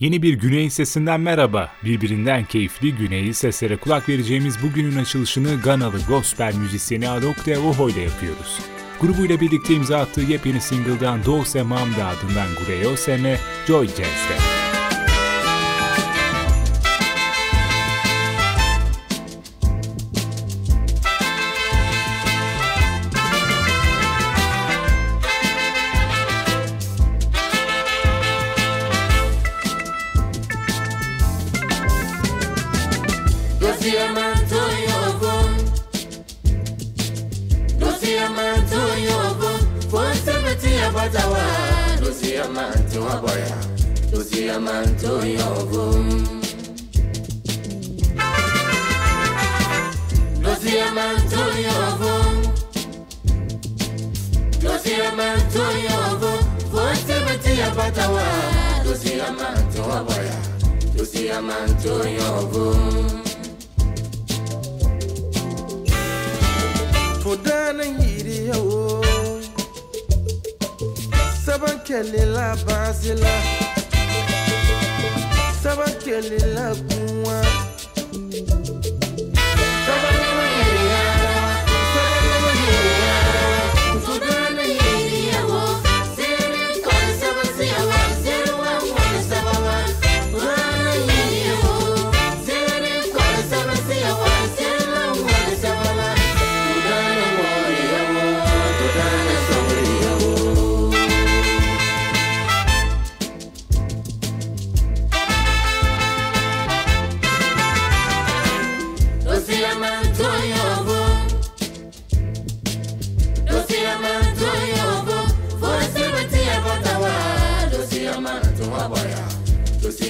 Yeni bir Güney sesinden merhaba. Birbirinden keyifli Güneyli seslere kulak vereceğimiz bugünün açılışını Ganalı gospel müzisyeni Alok Devoho ile yapıyoruz. Grubuyla birlikte imza attığı yepyeni single'dan Do Se Mamda adından Gureo Seme, Joy Jazz'de.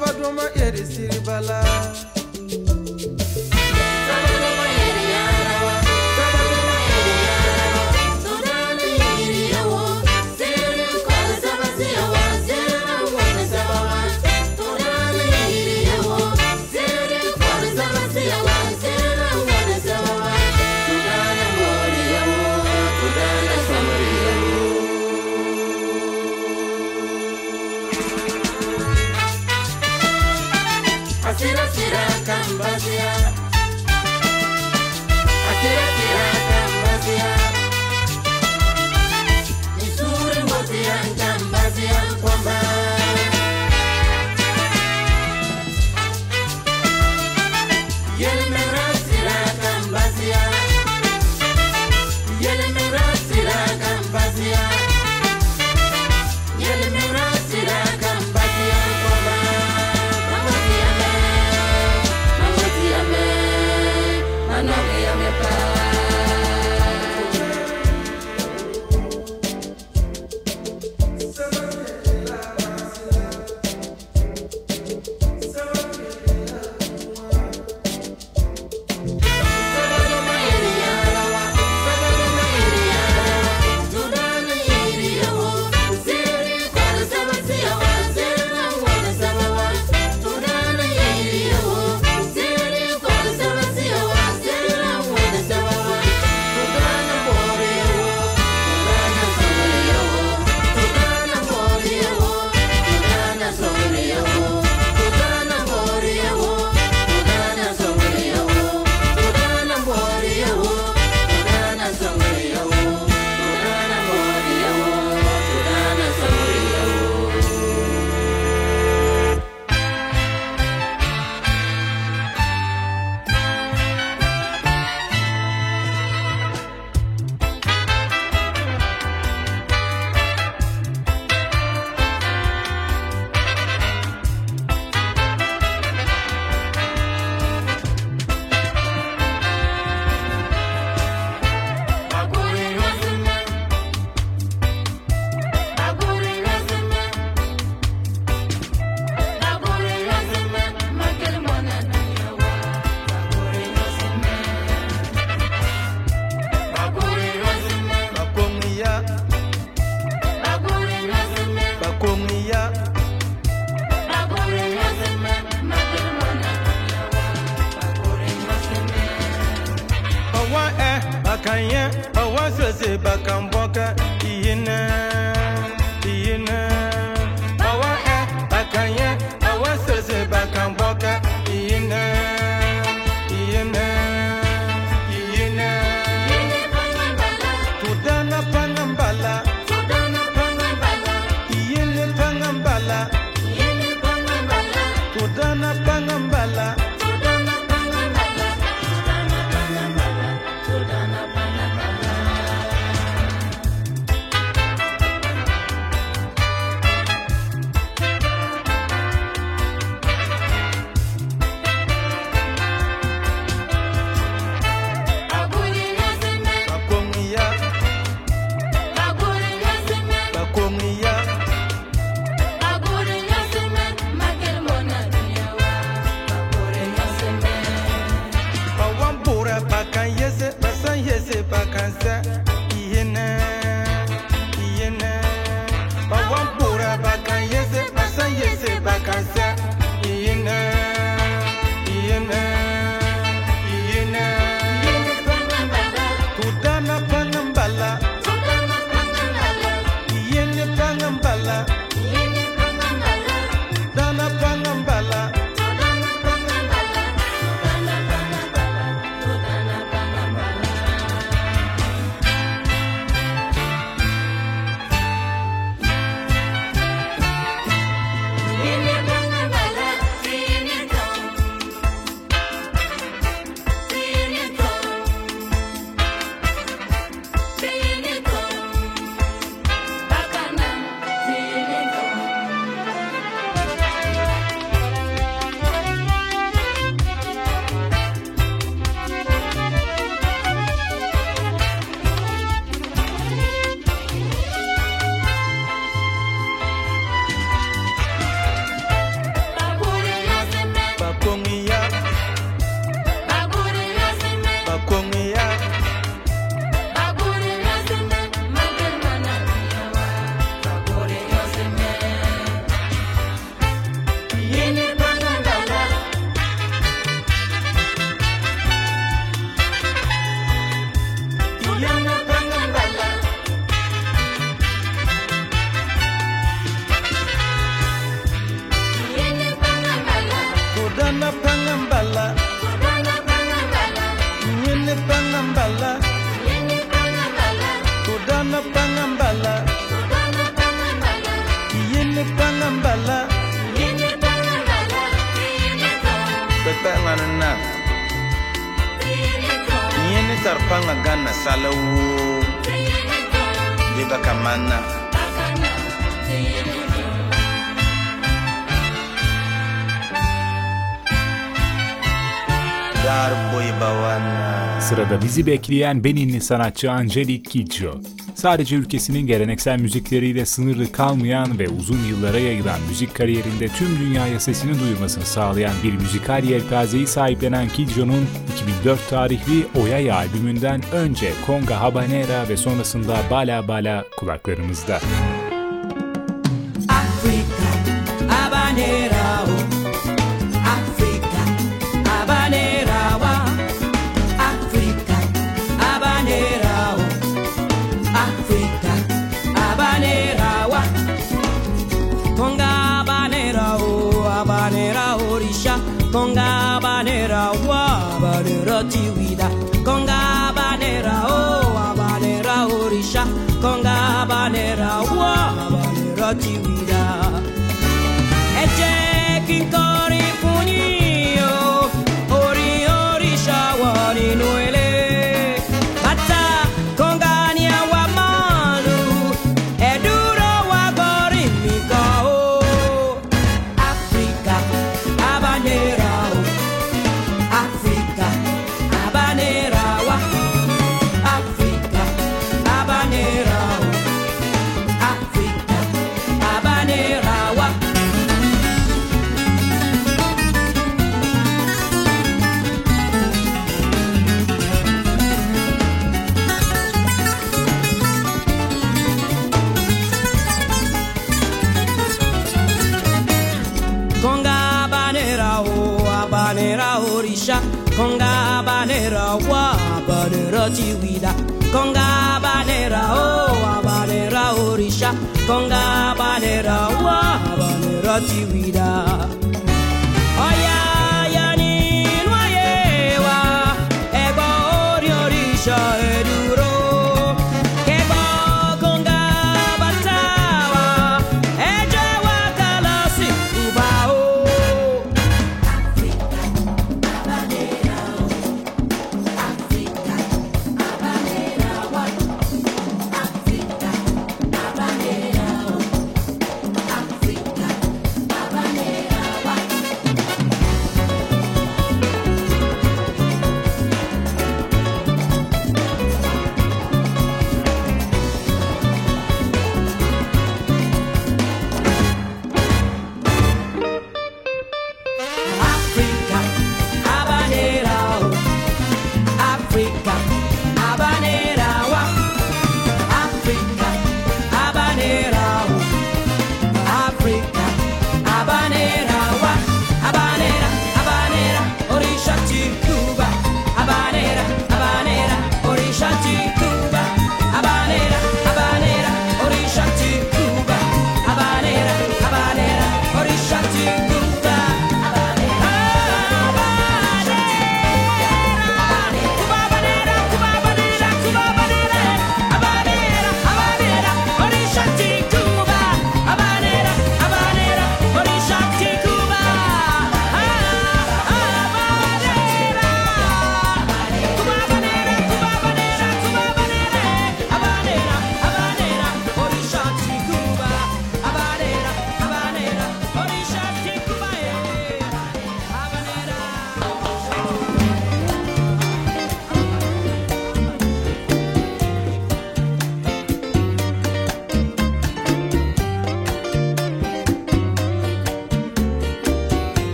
badoma erisiri bala. akanyen awa sose bakan bɔka iye naa. bizi bekleyen Beninli sanatçı Angelique Kidjo. Sadece ülkesinin geleneksel müzikleriyle sınırlı kalmayan ve uzun yıllara yayılan müzik kariyerinde tüm dünyaya sesini duyurmasını sağlayan bir müzikal yelpazeyi sahiplenen Kidjo'nun 2004 tarihli Oyaya albümünden önce Konga Habanera ve sonrasında Bala Bala kulaklarımızda. konga banera wa banera tiwi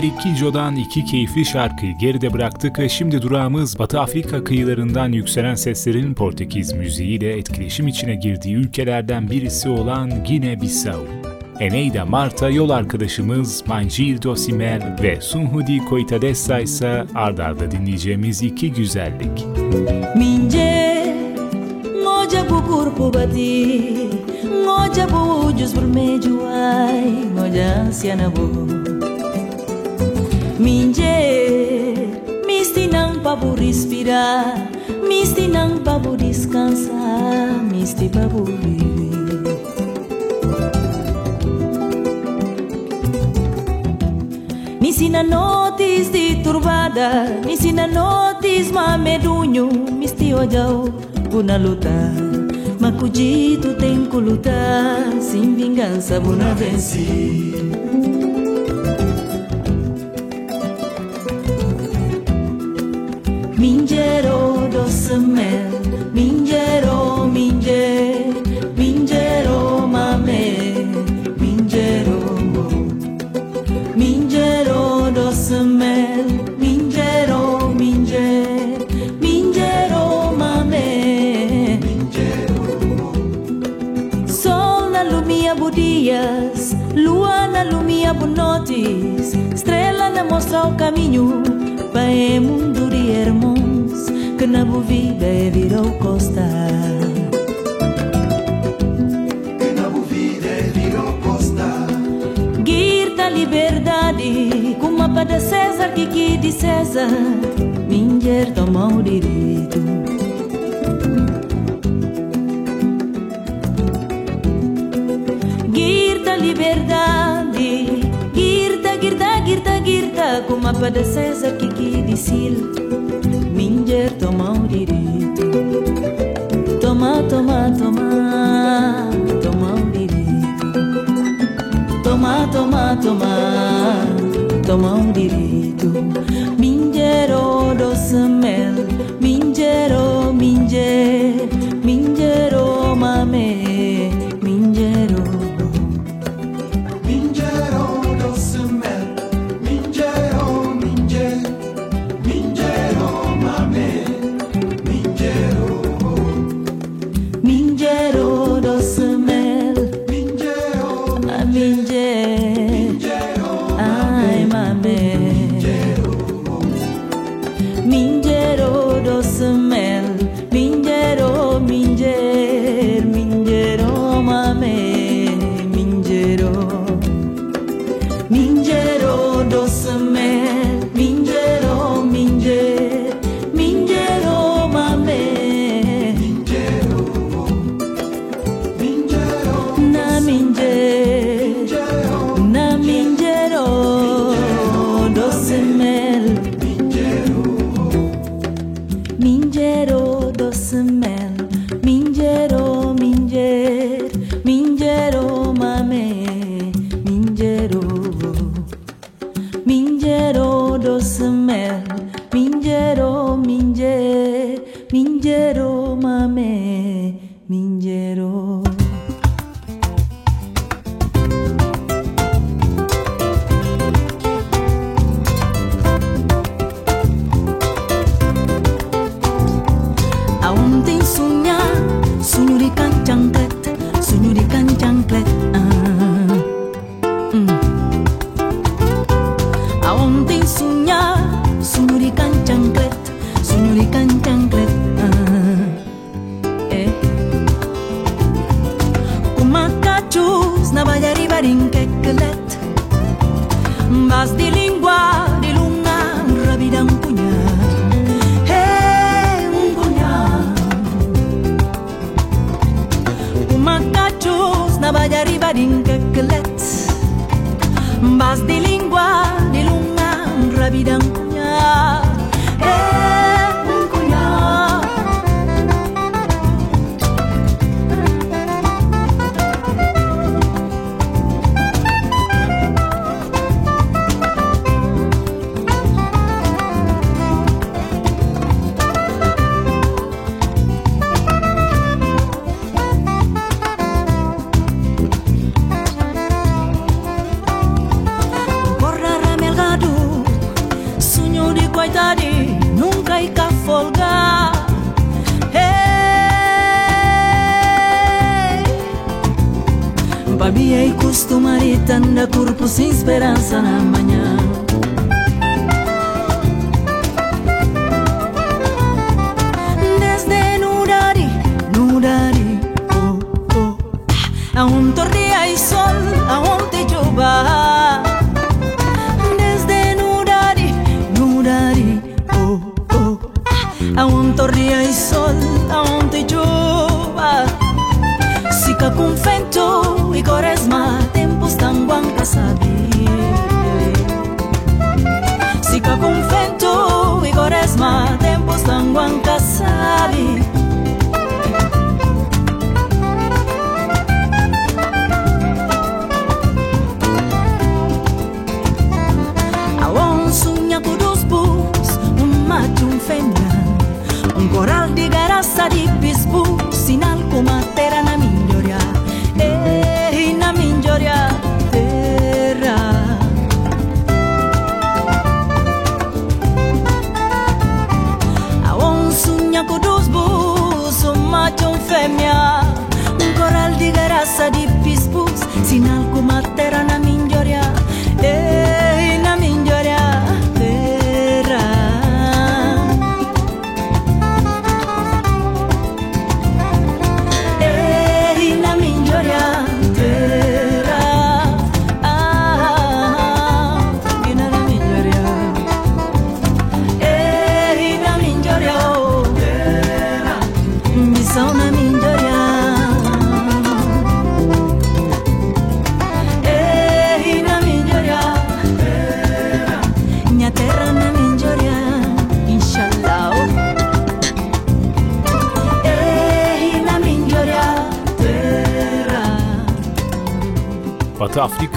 Angelique Kidjo'dan iki keyifli şarkıyı geride bıraktık ve şimdi durağımız Batı Afrika kıyılarından yükselen seslerin Portekiz müziğiyle etkileşim içine girdiği ülkelerden birisi olan Gine-Bissau. Eneida Marta yol arkadaşımız Manjil Simel ve Sunhudi Koitadessa ise ard arda dinleyeceğimiz iki güzellik. Minje, ngoja bu corpo bati, ngoja bu ucos vermelho, ai, ngoja ansiana bu. Minje, misti nang pa bu respirar, misti nang pa bu descansar, misti pa bu viver. Me ensina notis de turbada, me ensina notis ma medunho, misti ojau, buna lutar. Macudito tem que lutar, sem vingança, buna vencer. Mel, mingero, minger, mingero mame, mingero Mingero doce mel, mingero, minger, mingero mame. Sol na lumia budias, lua na lumia bunotis, estrela na mostra o caminho, para é mundo de irmãos, que na boa vida é virou costa. Girta liberdade, como a pada César que que de César, Minger toma o direito. Girta, como a pada César que que de Sil, Minger toma direito. Toma, toma, toma, toma direito. Toma, toma, toma, toma um direito. Mingero doce mel, mingero, minger,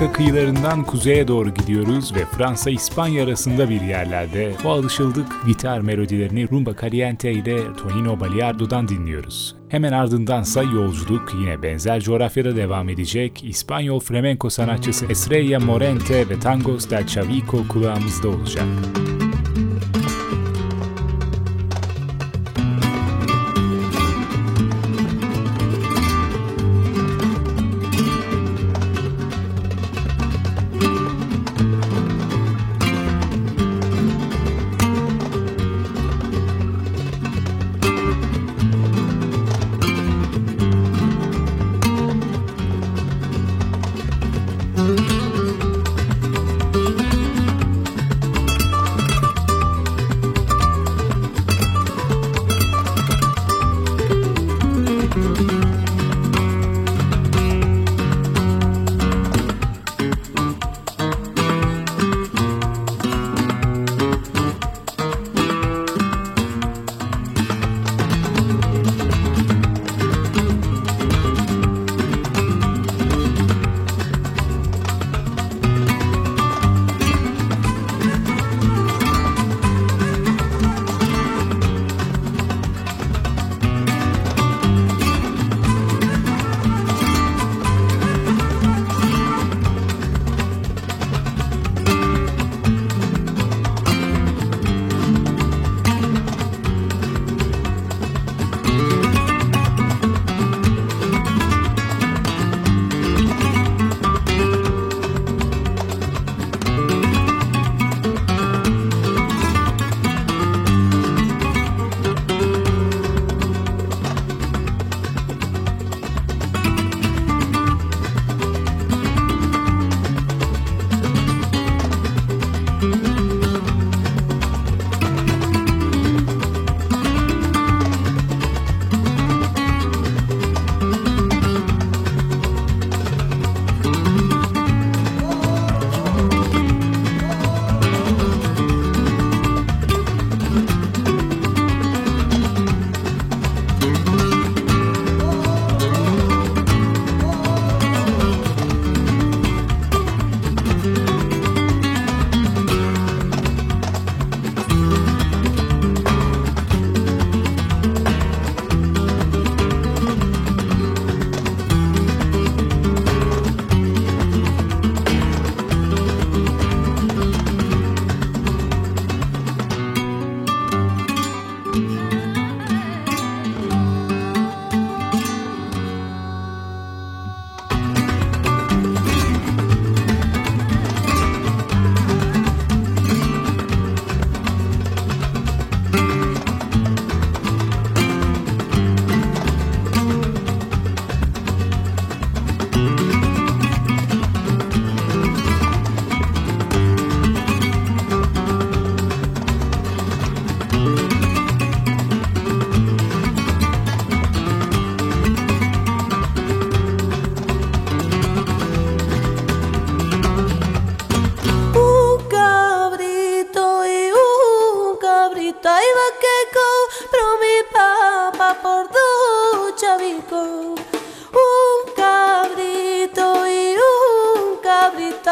Afrika kıyılarından kuzeye doğru gidiyoruz ve Fransa-İspanya arasında bir yerlerde bu alışıldık gitar melodilerini Rumba Caliente ile Tonino Baliardo'dan dinliyoruz. Hemen ardındansa yolculuk yine benzer coğrafyada devam edecek. İspanyol flamenko sanatçısı Estrella Morente ve Tangos del Chavico kulağımızda olacak. taiba keko Promi papa por do chavico Un cabrito y un cabrito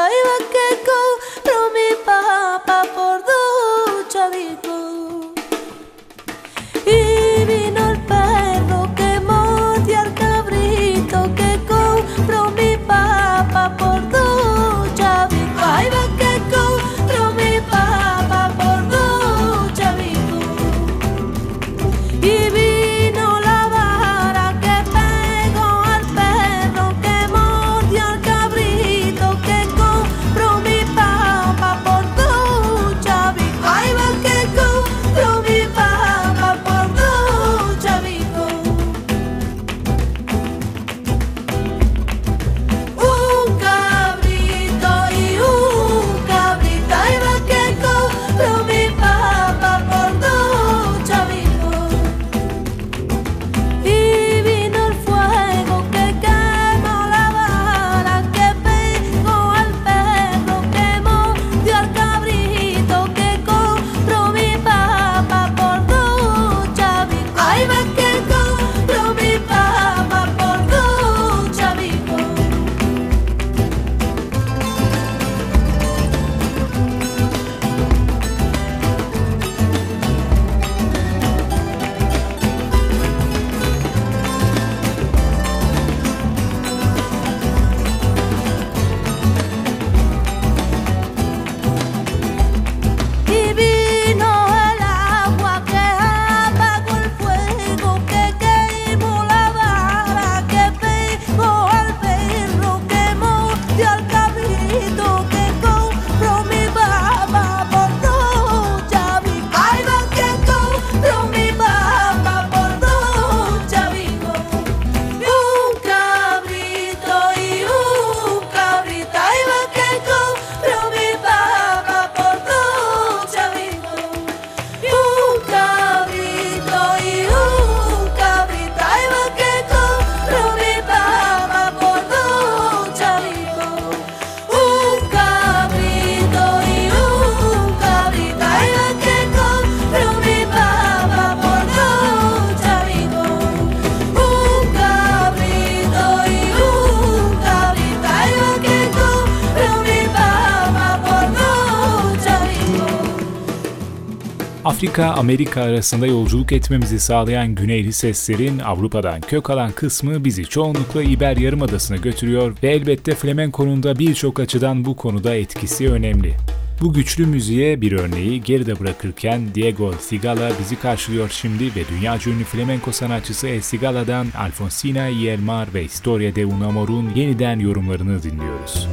Afrika-Amerika arasında yolculuk etmemizi sağlayan güneyli seslerin Avrupa'dan kök alan kısmı bizi çoğunlukla İber Yarımadası'na götürüyor ve elbette flamenkonun da birçok açıdan bu konuda etkisi önemli. Bu güçlü müziğe bir örneği geride bırakırken Diego Sigala bizi karşılıyor şimdi ve dünya ünlü flamenko sanatçısı El Sigala'dan Alfonsina y el Mar ve Historia de un Amor'un yeniden yorumlarını dinliyoruz.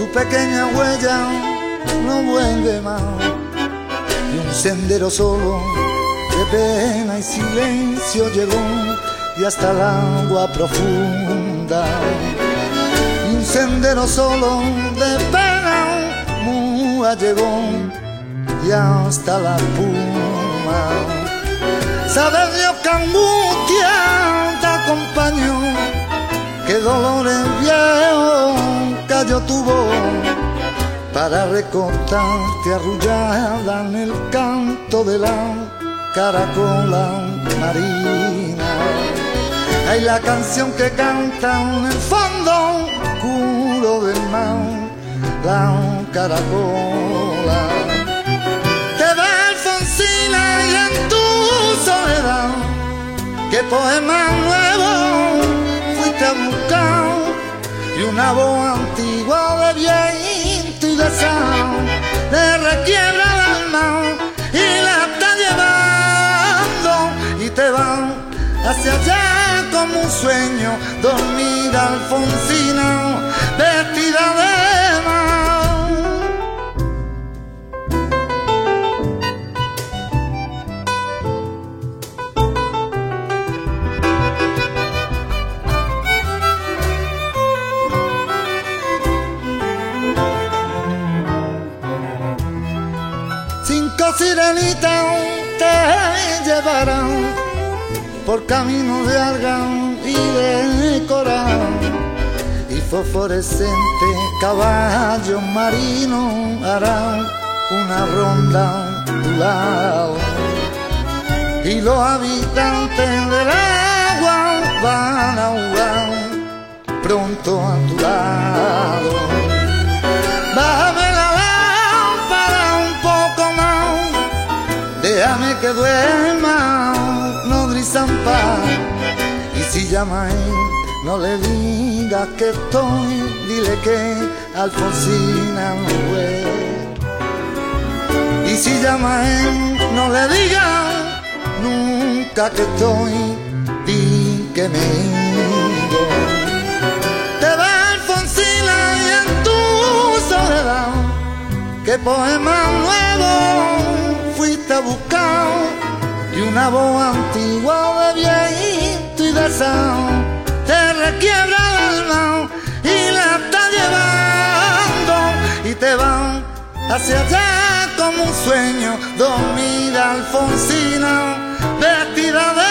Su pequeña huella no vuelve más. Y un sendero solo de pena y silencio llegó y hasta el agua profunda. Y un sendero solo de pena muda llegó y hasta la puma. Saber Dios que angustia te acompañó, que dolores viejos cayó tu voz para recostarte arrullada en el canto de la caracola marina. Hay la canción que canta en el fondo oscuro del mar, la caracola te ve Alfonsina y en tu soledad qué poema nuevo fuiste a buscar y una voz antigua de viento y de sal le requiebra el alma y la está llevando y te va hacia allá como un sueño dormida Alfonsina vestida de Cinco sirenitas te llevarán por caminos de argán y de coral fosforescente caballo marino harán una ronda a y los habitantes del agua van a jugar pronto a tu lado. Que duerma, no Zampa. Y si llama él, no le digas que estoy, dile que Alfonsina no fue. Y si llama él, no le digas nunca que estoy, di que me ido. Te va Alfonsina y en tu soledad, que poema nuevo fuiste a buscar y una voz antigua de viento y de sound te requiebra el alma y la está llevando y te van hacia allá como un sueño dormida Alfonsina vestida de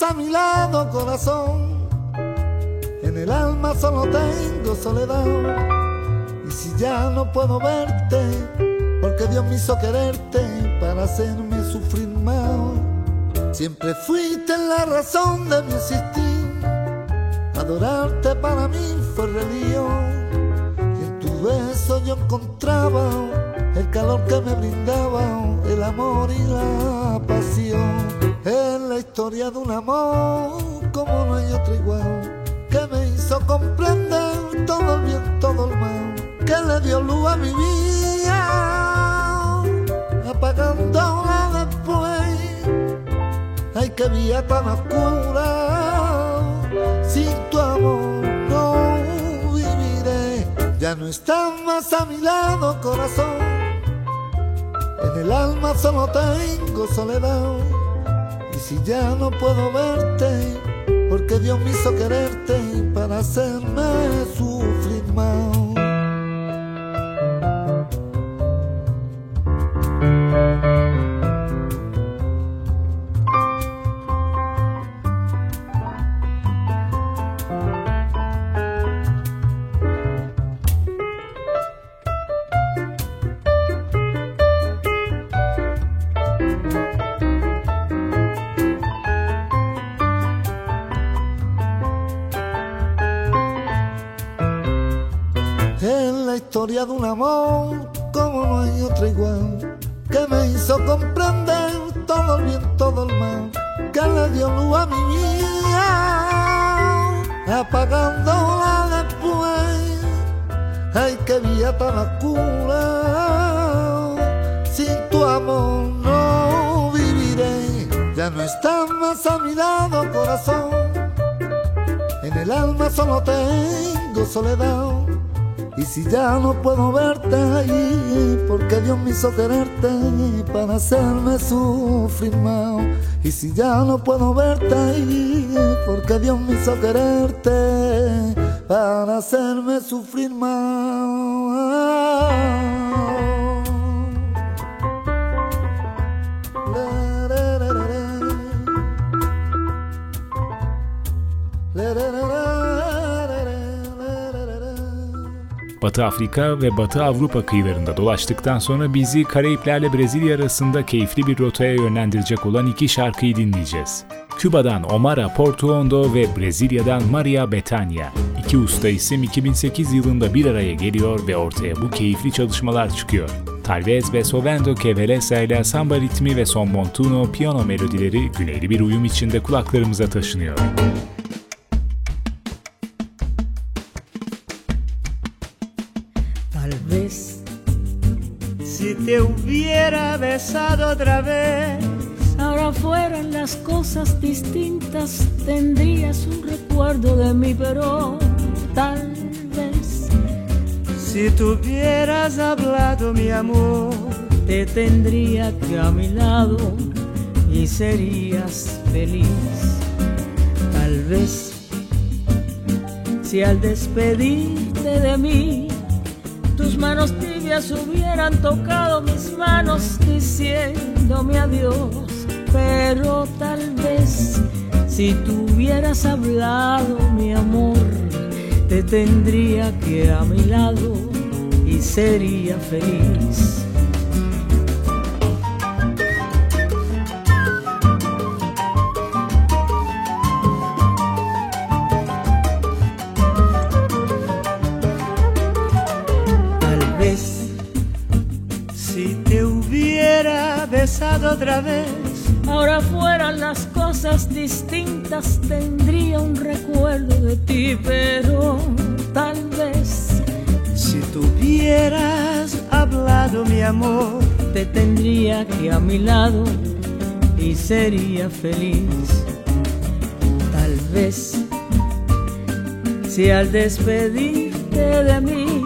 a mi lado, corazón. En el alma solo tengo soledad. Y si ya no puedo verte, porque Dios me hizo quererte para hacerme sufrir más. Siempre fuiste la razón de mi existir. Adorarte para mí fue religión. Y en tu beso yo encontraba el calor que me brindaba, el amor y la pasión. La historia de un amor como no hay otro igual, que me hizo comprender todo el bien, todo el mal, que le dio luz a mi vida, apagándola después. Ay, que vida tan oscura, sin tu amor no viviré. Ya no estás más a mi lado, corazón. En el alma solo tengo soledad. Si ya no puedo verte, porque Dios me hizo quererte para hacerme sufrir Vida tan oscura, sin tu amor no viviré. Ya no estás más a mi lado, corazón. En el alma solo tengo soledad. Y si ya no puedo verte ahí, porque Dios me hizo quererte para hacerme sufrir más. Y si ya no puedo verte, porque Dios me hizo quererte para hacerme sufrir más. Batı Afrika ve Batı Avrupa kıyılarında dolaştıktan sonra bizi Karayiplerle Brezilya arasında keyifli bir rotaya yönlendirecek olan iki şarkıyı dinleyeceğiz. Küba'dan Omara Portuondo ve Brezilya'dan Maria Bethania. İki usta isim 2008 yılında bir araya geliyor ve ortaya bu keyifli çalışmalar çıkıyor. Talvez ve Sovendo Kevelesa ile samba ritmi ve son montuno piyano melodileri güneyli bir uyum içinde kulaklarımıza taşınıyor. Otra vez, ahora fueran las cosas distintas, tendrías un recuerdo de mí, pero tal vez si tuvieras hablado mi amor, te tendría que a mi lado y serías feliz. Tal vez si al despedirte de mí tus manos hubieran tocado mis manos diciéndome adiós. Pero tal vez si tú hubieras hablado, mi amor, te tendría que a mi lado y sería feliz. Otra vez, ahora fueran las cosas distintas, tendría un recuerdo de ti, pero tal vez si tuvieras hablado mi amor, te tendría que a mi lado y sería feliz. Tal vez si al despedirte de mí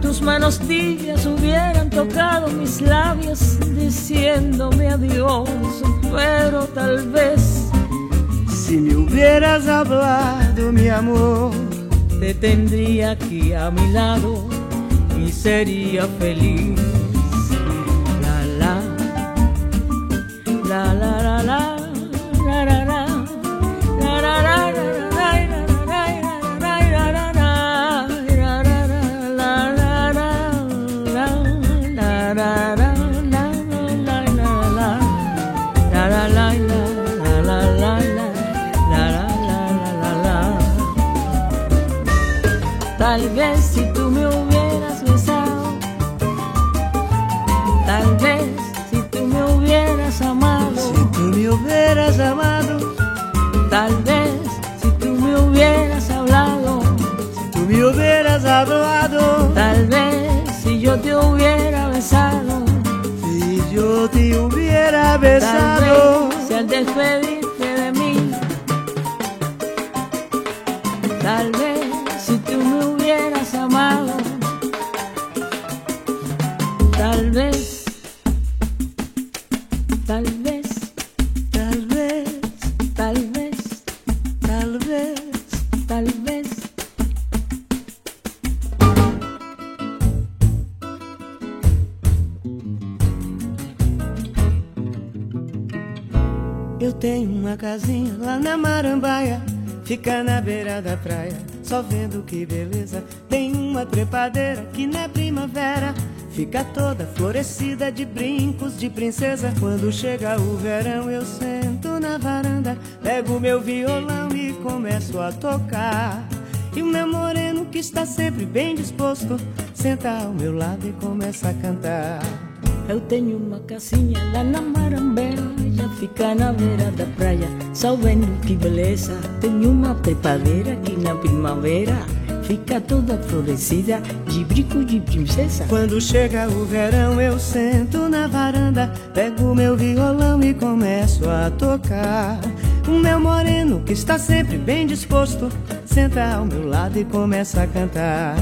tus manos tibias hubieran tocado mis labios diciéndome adiós, pero tal vez si me hubieras hablado mi amor, te tendría aquí a mi lado y sería feliz. Yo te hubiera besado, tal vez si al só vendo que beleza. Tem uma trepadeira que na primavera fica toda florescida de brincos de princesa. Quando chega o verão, eu sento na varanda, pego meu violão e começo a tocar. E o meu moreno que está sempre bem disposto, senta ao meu lado e começa a cantar. Eu tenho uma casinha lá na Marambela, fica na beira da praia, só vendo que beleza. Tenho uma trepadeira aqui na primavera, fica toda florescida de brinco de princesa. Quando chega o verão, eu sento na varanda, pego meu violão e começo a tocar. O meu moreno que está sempre bem disposto, senta ao meu lado e começa a cantar.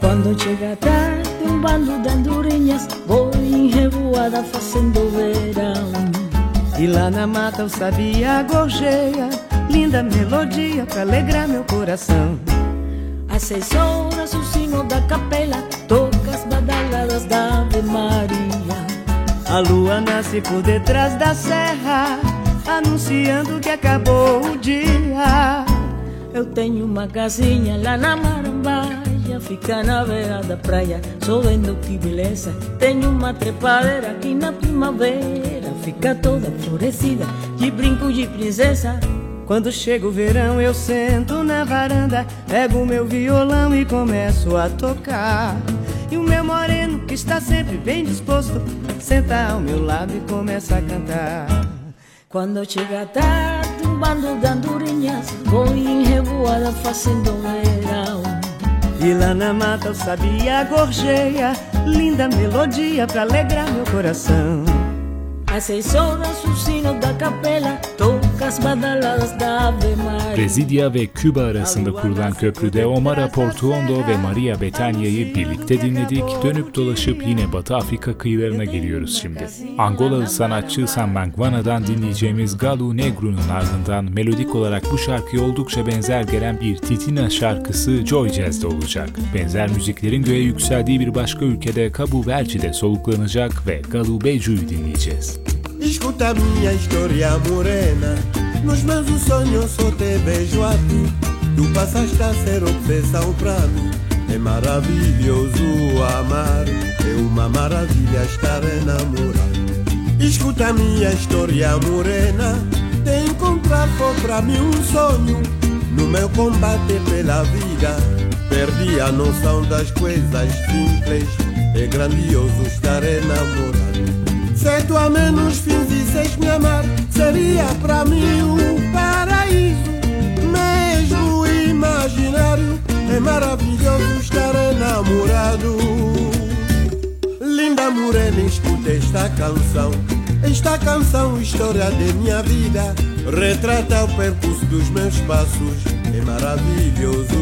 Quando chega a tarde, um bando de andorinhas Vou em revoada fazendo verão E lá na mata o sabia gorjeia, linda melodia pra alegrar meu coração. Às seis horas o sino da capela toca as badaladas da Ave Maria. A lua nasce por detrás da serra, anunciando que acabou o dia. Eu tenho uma casinha lá na Marambaia, fica na beira da praia, só vendo que beleza. Tenho uma trepadeira aqui na primavera, fica toda florescida, de brinco de princesa. Quando chega o verão, eu sento na varanda, pego meu violão e começo a tocar. E o meu moreno, que está sempre bem disposto, senta ao meu lado e começa a cantar. Quando chega tarde, um bando de andorinhas, vou em revoada fazendo verão. E lá na mata o sabia gorjeia, linda melodia pra alegrar meu coração. assessora sul sino da cappella, Brezilya ve Küba arasında kurulan köprüde Omar Portuondo ve Maria Bethania'yı birlikte dinledik. Dönüp dolaşıp yine Batı Afrika kıyılarına geliyoruz şimdi. Angolalı sanatçı Sambangwana'dan dinleyeceğimiz Galu Negru'nun ardından melodik olarak bu şarkıya oldukça benzer gelen bir Titina şarkısı Joy Jazz'de olacak. Benzer müziklerin göğe yükseldiği bir başka ülkede Cabo Verde'de soluklanacak ve Galu Beju'yu dinleyeceğiz. Escuta minha história morena. Nos meus sonhos só te vejo a ti. Tu passaste a ser obsessão pra mim É maravilhoso amar. É uma maravilha estar enamorado Escuta minha história morena. Te encontrar foi pra mim um sonho. No meu combate pela vida Perdi a noção das coisas simples. É grandioso estar enamorado se tu a menos fizesses me amar, seria para mim um paraíso, mesmo imaginário. É maravilhoso estar enamorado. Linda morena, escuta esta canção. Esta canção, história de minha vida, retrata o percurso dos meus passos. É maravilhoso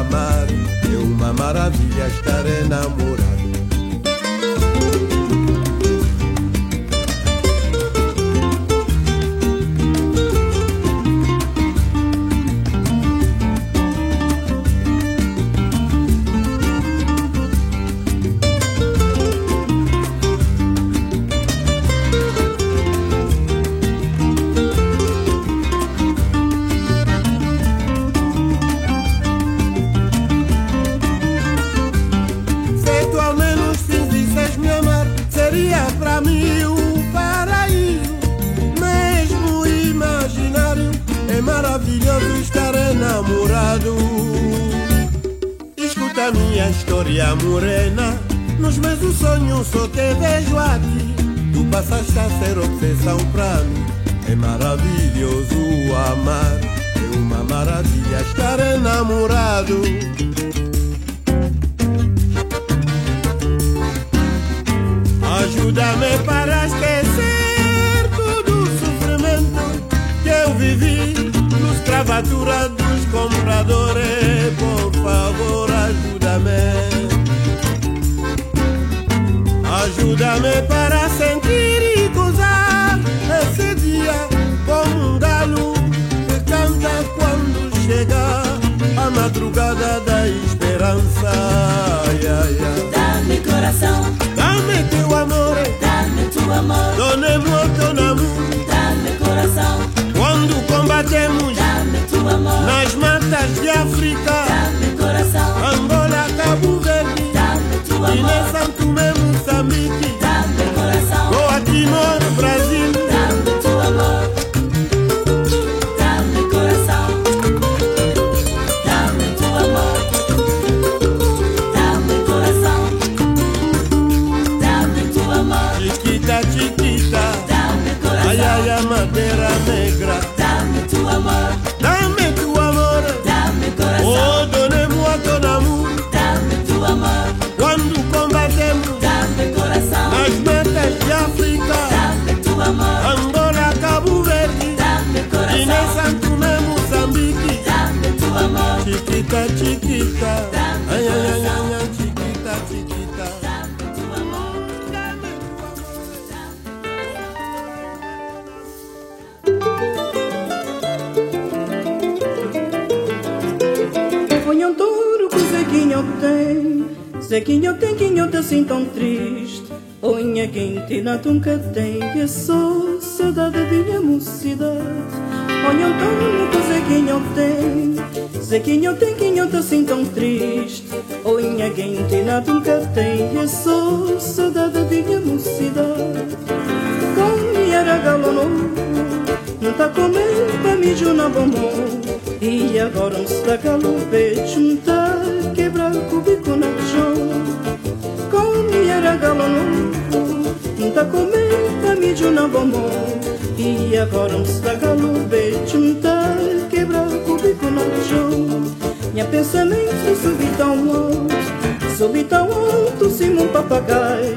amar, é uma maravilha estar enamorado. História morena, nos meus sonhos só te vejo a ti. Tu passaste a ser obsessão pra mim. É maravilhoso amar, é uma maravilha estar enamorado. Ajuda-me para esquecer todo o sofrimento que eu vivi na escravatura dos compradores. Por favor, Ajuda-me para sentir e gozar. Esse dia como um galo que canta quando chega a madrugada da esperança. Dá-me coração, Dame teu amor, dá-me tu amor, donnez-moi ton amour. dá-me coração, Quando combatemos dá-me tu amor, nas matas de África, Zequinha, tem quem te assim tão triste. Oinha quentina, nunca tem Que sou saudade de minha mocidade. Olha eu tenho Zequinho, tem Zequinho, tem quem eu te assim tão triste. Oinha quentina, nunca tem Que sou saudade de minha mocidade. Com minha ragalonô Não tá comendo pra mim de bombom E agora um sacalo beijo Não tá quebrado o bico na com minha galo novo, não tá comendo pra mijo na bombom. E agora está calo beijo, não tá quebrar o bico na chão. Minha pensamento subi tão alto, subi tão alto, cima um papagaio.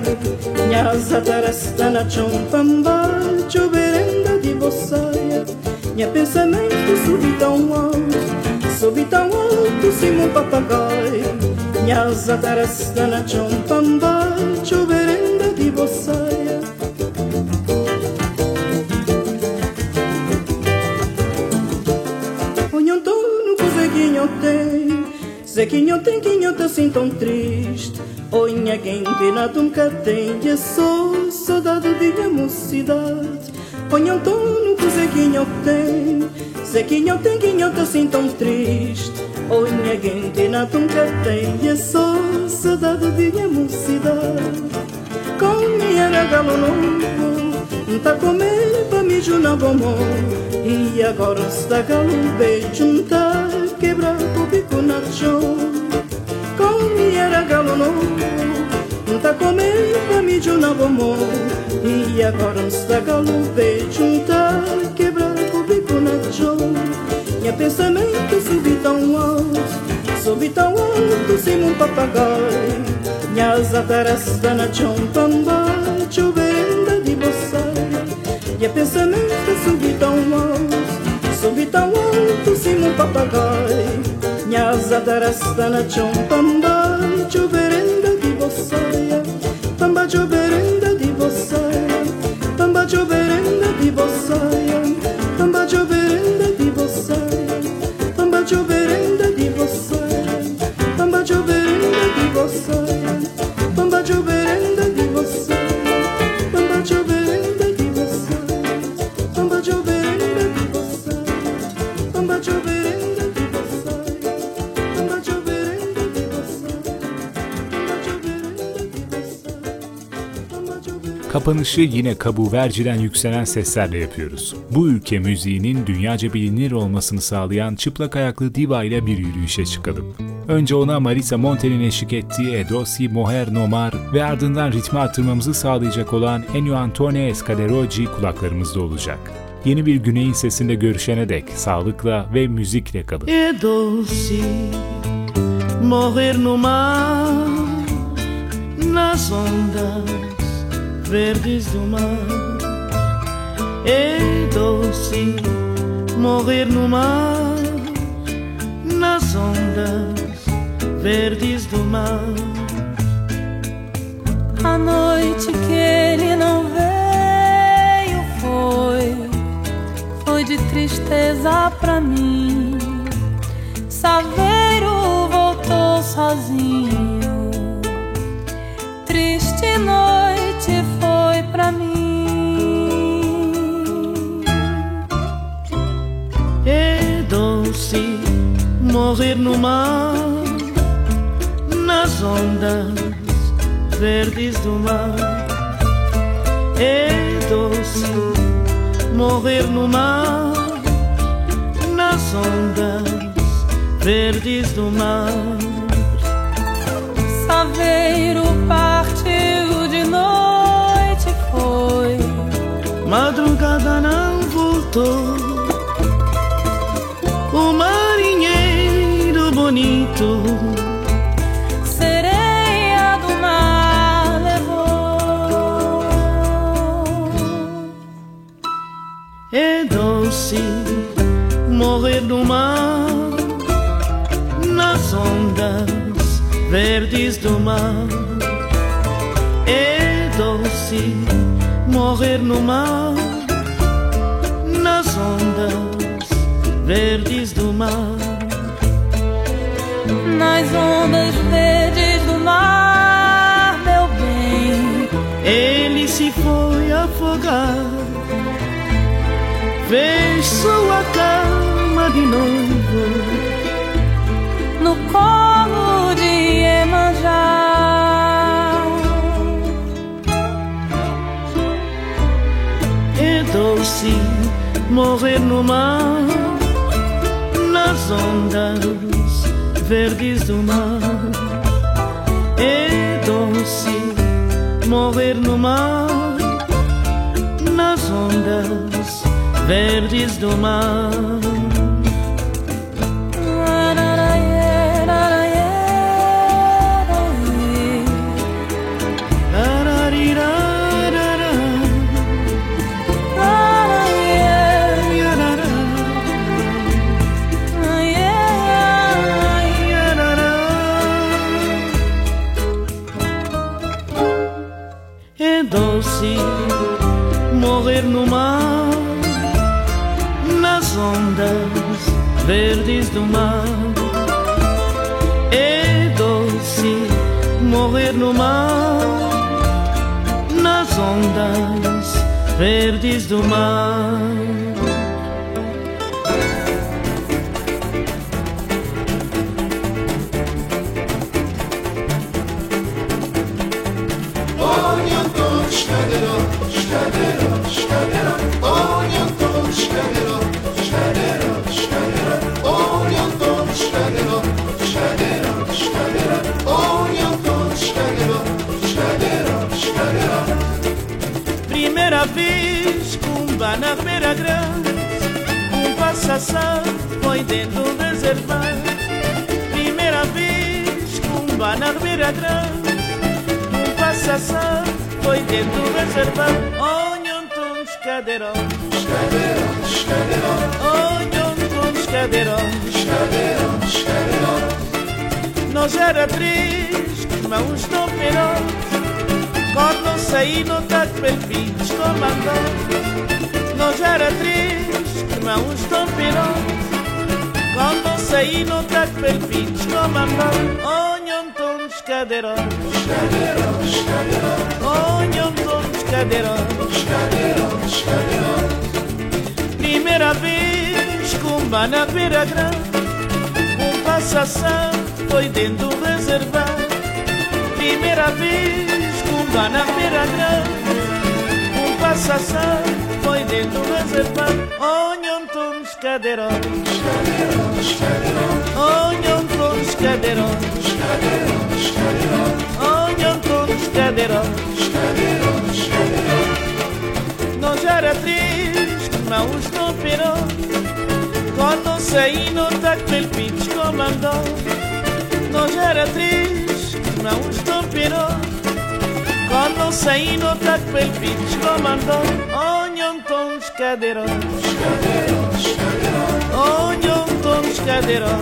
Minha asa tarasta na chão, pamba, choverenda de boçaia. Minha pensamento subi tão alto, subi tão alto, cima um papagaio. Njaza tarasta na čompamba, čuberenda di bosaja. Onhontonu com Zequinho tem, Zequinho tem quinho tá assim tão triste. Onha quem que na nunca tem, e sou saudade de minha mocidade. Onhontonu com Zequinho tem, Zequinho tem quinho tá assim tão triste. Olha quem que na nunca tem É só saudade de minha mocidade Com minha galo novo Tá comendo pra mijo na bombom E agora está galo beijo Tá quebrar o bico na chão. Com minha galo novo Tá junta comenda mi giuna gomo e agora sta calube junta tá quebrar bico na jo e é pensamento subi tão alto subi tão alto sim um papagaio. E asa atarasta na chão pamba chovendo de bossa e é pensamento subi tão alto subi tão alto sim um papagaio. E asa atarasta na chão pamba chovendo de bossa Bamba gioverenda di Vossaia, Bamba gioverenda di Vossaia. Kapanışı yine Kabuverci'den yükselen seslerle yapıyoruz. Bu ülke müziğinin dünyaca bilinir olmasını sağlayan çıplak ayaklı diva ile bir yürüyüşe çıkalım. Önce ona Marisa Monte'nin eşlik ettiği Edosi Moher Nomar ve ardından ritmi arttırmamızı sağlayacak olan Ennio Antonio Escaderogi kulaklarımızda olacak. Yeni bir güneyin sesinde görüşene dek sağlıkla ve müzikle kalın. É doce morrer no mar, nas ondas verdes do mar. É doce morrer no mar, nas ondas verdes do mar. A noite que ele não veio foi, foi de tristeza pra mim. Saveiro voltou sozinho. Triste noite morrer no mar, nas ondas verdes do mar. É doce morrer no mar, nas ondas verdes do mar. Saveiro partiu de noite foi. Madrugada não voltou. O marinheiro bonito Sereia do mar levou. é doce morrer no mar, nas ondas verdes do mar. É doce morrer no mar, nas ondas verdes do mar. Nas ondas verdes do mar, meu bem. Ele se foi afogar, fez sua cama de novo. no colo de Iemanjá. Doce morrer no mar, nas ondas verdes do mar. É doce morrer no mar, nas ondas verdes do mar. Do mar. É doce morrer no mar, nas ondas verdes do mar. Primeira cumba na beira grande, um passação foi dentro do reservado. Primeira vez, cumba na beira grande, um passação foi dentro do reservado. Onham tons cadeirão, onham tons cadeirão, nós era três, mãos no perão. Quando saí no taco comandou Nós era três irmãos tão pirões Quando saí no taco filhos comandou Onham todos cadeirões Onham todos cadeirões Primeira vez cumba na beira grande Um passação foi dentro do reservado Primeira vez cumba na beira grande Um passação foi dentro do reservado Onham todos cadeirões Onham todos cadeirões Onham todos cadeirões Nós era três, mãos no perão Quando saí no tactel pitch comandou Nós era três, mãos no perão Quando saí no tactel pitch comandou nyomtom szkedera, ó nyomtom szkedera,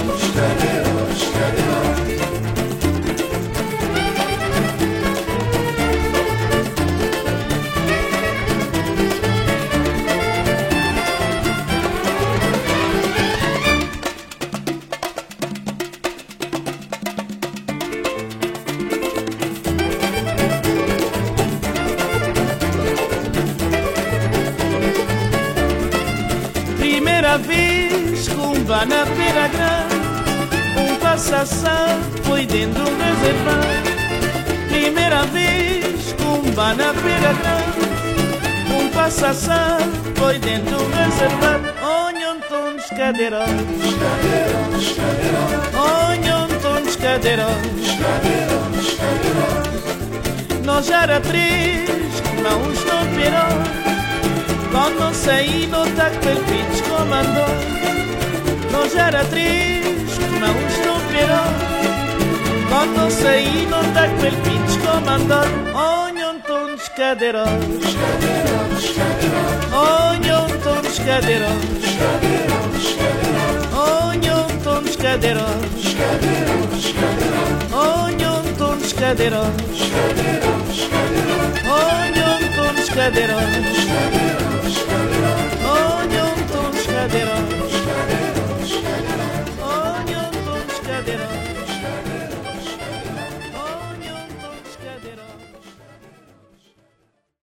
Um passação foi dentro do reservado Primeira vez, cumba na beira grande Um passação foi dentro do reservado Onham todos cadeirões Onham todos cadeirões Nós era três, mãos no pirão quando saí no tactel pitch comandou. Nós era três, mãos no vieron cuando se inunda el pinch comandor. Oñón tonch caderón, Oñón tonch caderón, Oñón tonch caderón, Oñón tonch caderón, Oñón tonch caderón.